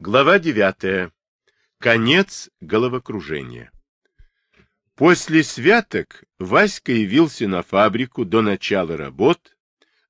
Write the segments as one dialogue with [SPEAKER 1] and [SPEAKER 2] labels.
[SPEAKER 1] Глава 9. Конец головокружения. После святок Васька явился на фабрику до начала работ,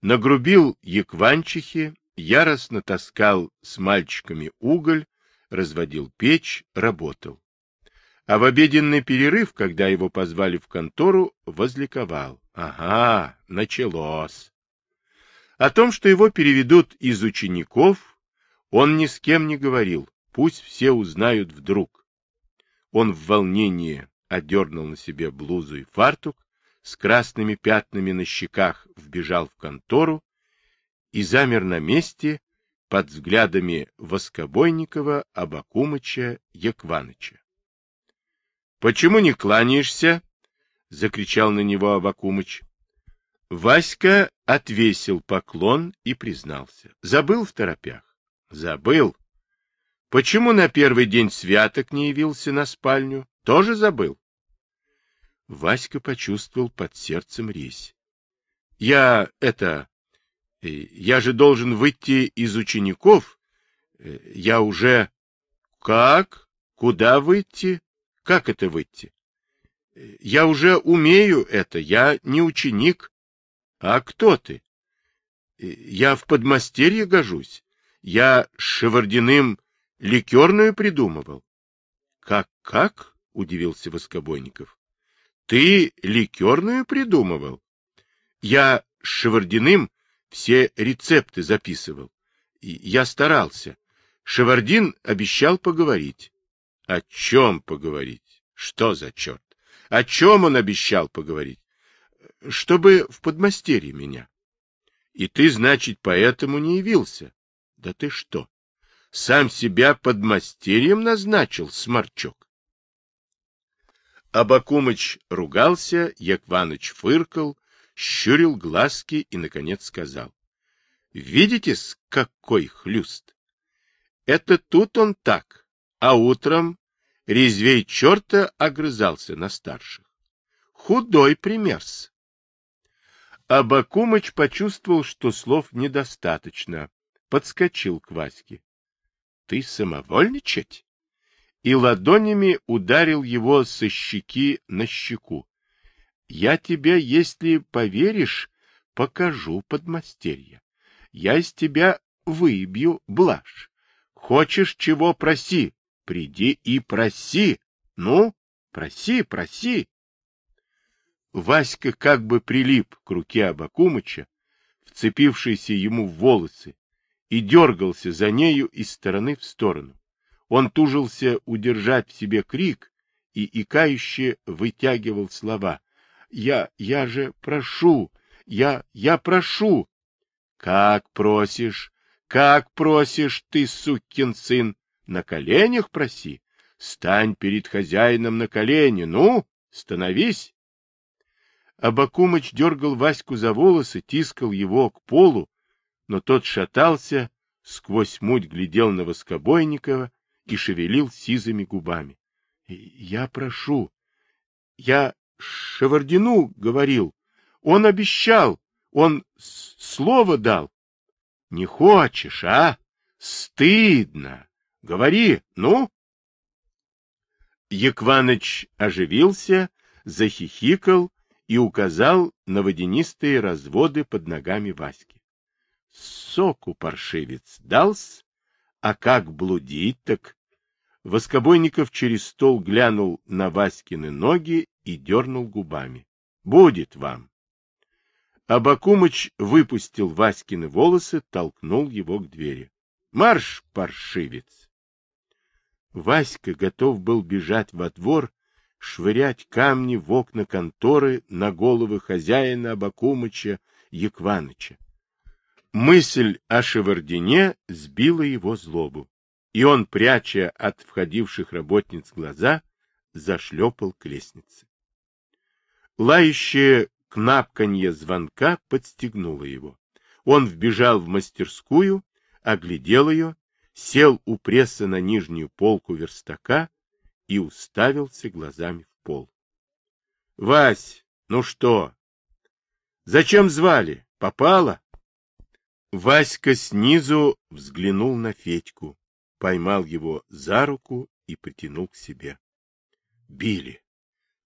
[SPEAKER 1] нагрубил якванчихи, яростно таскал с мальчиками уголь, разводил печь, работал. А в обеденный перерыв, когда его позвали в контору, возликовал. Ага, началось. О том, что его переведут из учеников, он ни с кем не говорил, пусть все узнают вдруг. Он в волнении одернул на себе блузу и фартук, с красными пятнами на щеках вбежал в контору и замер на месте под взглядами Воскобойникова, Абакумыча, Якваныча. — Почему не кланяешься? — закричал на него Абакумыч. Васька отвесил поклон и признался. Забыл в торопях. Забыл. Почему на первый день святок не явился на спальню? Тоже забыл. Васька почувствовал под сердцем резь. Я это... Э, я же должен выйти из учеников. Э, я уже... Как? Куда выйти? Как это выйти? Э, я уже умею это, я не ученик. А кто ты? Я в подмастерье гожусь. Я с Шевардиным ликерную придумывал. Как, как? — удивился Воскобойников. Ты ликерную придумывал? Я с Шевардиным все рецепты записывал. Я старался. Шевардин обещал поговорить. О чем поговорить? Что за черт? О чем он обещал поговорить? Чтобы в подмастерье меня. И ты, значит, поэтому не явился? Да ты что? Сам себя подмастерьем назначил, сморчок. Абакумыч ругался, Якваныч фыркал, щурил глазки и, наконец, сказал. — Видите, с какой хлюст? Это тут он так, а утром резвей черта огрызался на старших. Худой примерс. Абакумыч почувствовал, что слов недостаточно, подскочил к Ваське. — Ты самовольничать? и ладонями ударил его со щеки на щеку. — Я тебе, если поверишь, покажу подмастерье. Я из тебя выбью блажь. Хочешь чего проси, приди и проси. Ну, проси, проси. Васька как бы прилип к руке Абакумыча, вцепившийся ему в волосы, и дергался за нею из стороны в сторону. Он тужился удержать в себе крик и икающе вытягивал слова. «Я, я же прошу! Я, я прошу!» «Как просишь! Как просишь ты, сукин сын! На коленях проси! Стань перед хозяином на колени! Ну, становись!» Абакумыч дергал Ваську за волосы, тискал его к полу, но тот шатался, сквозь муть глядел на Воскобойникова и шевелил сизыми губами. — Я прошу. Я Шевардину говорил. Он обещал. Он слово дал. — Не хочешь, а? Стыдно. Говори, ну? Якваныч оживился, захихикал и указал на водянистые разводы под ногами Васьки. Соку паршивец дался, а как блудить так? Воскобойников через стол глянул на Васькины ноги и дернул губами. — Будет вам. Абакумыч выпустил Васькины волосы, толкнул его к двери. — Марш, паршивец! Васька готов был бежать во двор, швырять камни в окна конторы на головы хозяина Абакумыча Якваныча. Мысль о Шевардине сбила его злобу, и он, пряча от входивших работниц глаза, зашлепал к лестнице. Лающее кнапканье звонка подстегнуло его. Он вбежал в мастерскую, оглядел ее, сел у пресса на нижнюю полку верстака и уставился глазами в пол. — Вась, ну что? Зачем звали? Попало? Васька снизу взглянул на Федьку, поймал его за руку и притянул к себе. Били,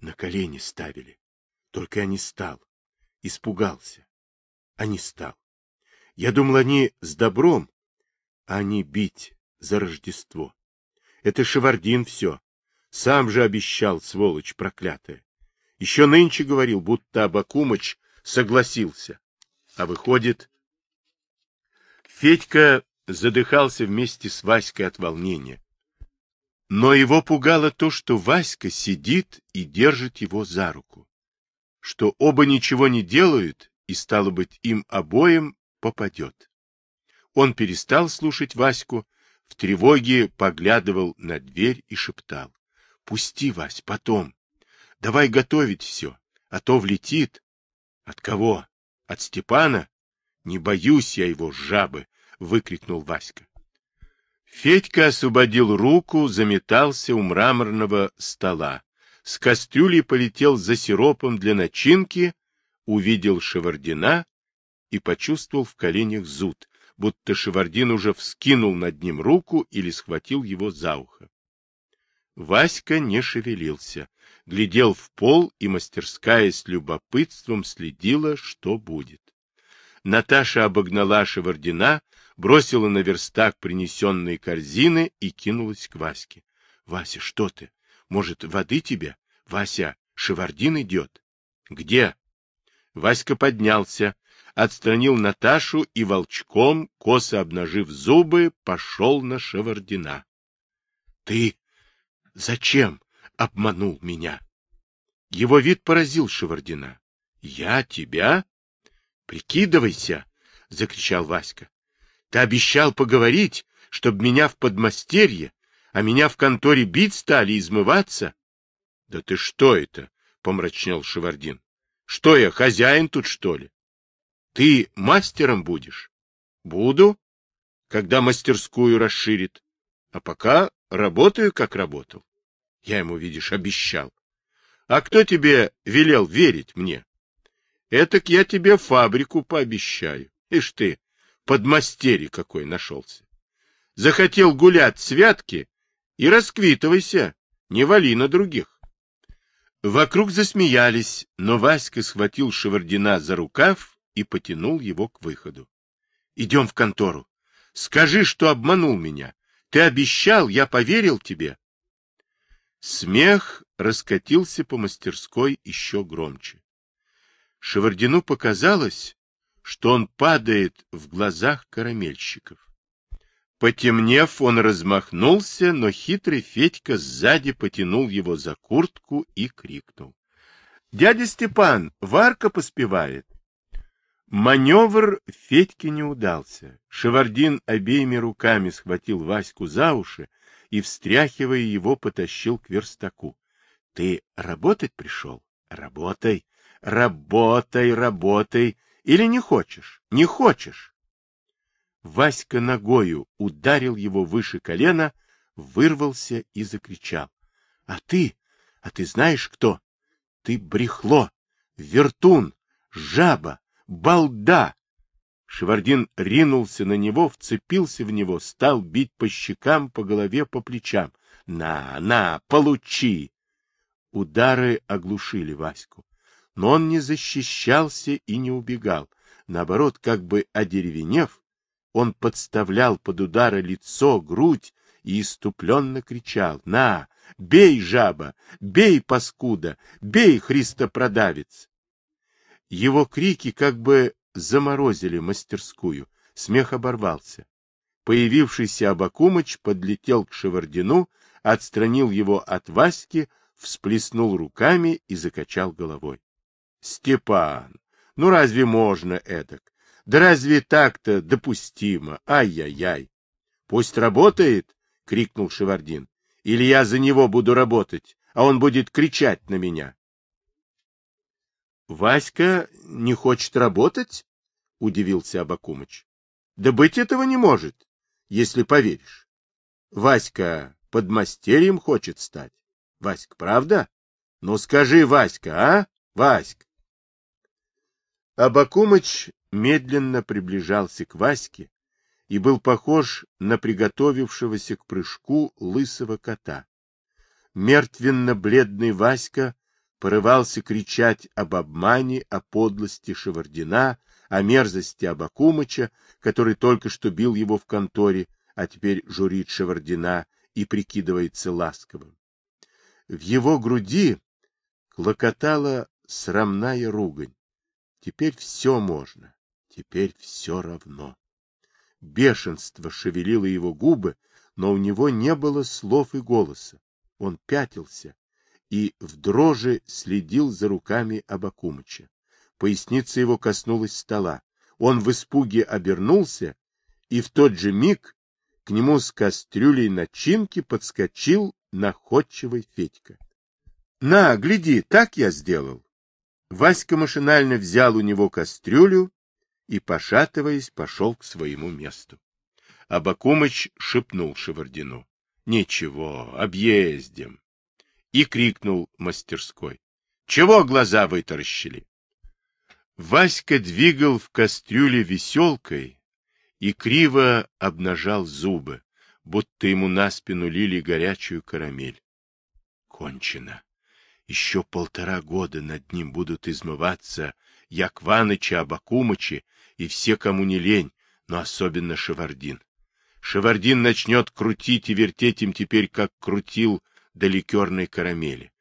[SPEAKER 1] на колени ставили. Только я не стал. Испугался. А не стал. Я думал, они с добром, а они бить за Рождество. Это Шевардин все. Сам же обещал, сволочь проклятая. Еще нынче говорил, будто Абакумыч согласился. А выходит... Федька задыхался вместе с Васькой от волнения. Но его пугало то, что Васька сидит и держит его за руку. Что оба ничего не делают, и, стало быть, им обоим попадет. Он перестал слушать Ваську, в тревоге поглядывал на дверь и шептал. — Пусти, Вась, потом. Давай готовить все, а то влетит. — От кого? От Степана? Не боюсь я его, жабы! — выкрикнул Васька. Федька освободил руку, заметался у мраморного стола. С кастрюли полетел за сиропом для начинки, увидел Шевардина и почувствовал в коленях зуд, будто Шевардин уже вскинул над ним руку или схватил его за ухо. Васька не шевелился, глядел в пол, и мастерская с любопытством следила, что будет. Наташа обогнала Шевардина, бросила на верстак принесенные корзины и кинулась к Ваське. — Вася, что ты? Может, воды тебе? Вася, Шевардин идет. — Где? Васька поднялся, отстранил Наташу и волчком, косо обнажив зубы, пошел на Шевардина. — Ты зачем обманул меня? Его вид поразил Шевардина. — Я тебя? — Прикидывайся! — закричал Васька. — Ты обещал поговорить, чтобы меня в подмастерье, а меня в конторе бить стали, измываться. — Да ты что это? — помрачнел Шевардин. — Что я, хозяин тут, что ли? Ты мастером будешь? — Буду, когда мастерскую расширит. А пока работаю, как работал. Я ему, видишь, обещал. А кто тебе велел верить мне? Этак я тебе фабрику пообещаю. Ишь ты, подмастерье какой нашелся. Захотел гулять святки и расквитывайся, не вали на других. Вокруг засмеялись, но Васька схватил Шевардина за рукав и потянул его к выходу. — Идем в контору. Скажи, что обманул меня. Ты обещал, я поверил тебе. Смех раскатился по мастерской еще громче. Шевардину показалось, что он падает в глазах карамельщиков. Потемнев, он размахнулся, но хитрый Федька сзади потянул его за куртку и крикнул. — Дядя Степан, Варка поспевает. Маневр Федьке не удался. Шевардин обеими руками схватил Ваську за уши и, встряхивая его, потащил к верстаку. — Ты работать пришел? Работай. Работай, работай. Или не хочешь? Не хочешь. Васька ногою ударил его выше колена, вырвался и закричал. — А ты? А ты знаешь кто? Ты брехло, вертун, жаба, балда! Шевардин ринулся на него, вцепился в него, стал бить по щекам, по голове, по плечам. — На, на, получи! Удары оглушили Ваську но он не защищался и не убегал. Наоборот, как бы одеревенев, он подставлял под удары лицо, грудь и иступленно кричал «На! Бей, жаба! Бей, паскуда! Бей, христопродавец!» Его крики как бы заморозили мастерскую, смех оборвался. Появившийся Абакумыч подлетел к Шевардину, отстранил его от Васьки, всплеснул руками и закачал головой. Степан, ну разве можно эдак? Да разве так-то допустимо? Ай-яй-яй! Пусть работает, — крикнул Шевардин. Или я за него буду работать, а он будет кричать на меня. Васька не хочет работать? — удивился Абакумыч. — Да быть этого не может, если поверишь. Васька под мастерьем хочет стать. Васька, правда? Ну скажи, Васька, а? Васька. Абакумыч медленно приближался к Ваське и был похож на приготовившегося к прыжку лысого кота. Мертвенно-бледный Васька порывался кричать об обмане, о подлости Шевардина, о мерзости Абакумыча, который только что бил его в конторе, а теперь журит Шевардина и прикидывается ласковым. В его груди клокотала срамная ругань. Теперь все можно, теперь все равно. Бешенство шевелило его губы, но у него не было слов и голоса. Он пятился и в дрожи следил за руками Абакумыча. Поясница его коснулась стола. Он в испуге обернулся, и в тот же миг к нему с кастрюлей начинки подскочил находчивый Федька. — На, гляди, так я сделал. Васька машинально взял у него кастрюлю и, пошатываясь, пошел к своему месту. Абакумыч шепнул Шевардину. — Ничего, объездим. И крикнул мастерской. — Чего глаза вытаращили? Васька двигал в кастрюле веселкой и криво обнажал зубы, будто ему на спину лили горячую карамель. Кончено. Еще полтора года над ним будут измываться Якваныча, Абакумычи и все, кому не лень, но особенно Шевардин. Шевардин начнет крутить и вертеть им теперь, как крутил до ликерной карамели.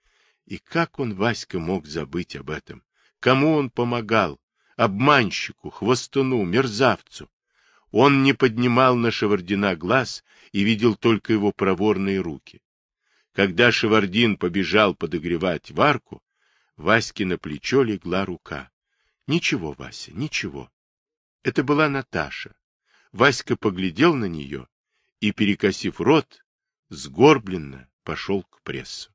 [SPEAKER 1] И как он, Васька, мог забыть об этом? Кому он помогал? Обманщику, хвостуну, мерзавцу. Он не поднимал на Шевардина глаз и видел только его проворные руки. Когда Шевардин побежал подогревать варку, Ваське на плечо легла рука. Ничего, Вася, ничего. Это была Наташа. Васька поглядел на нее и, перекосив рот, сгорбленно пошел к прессу.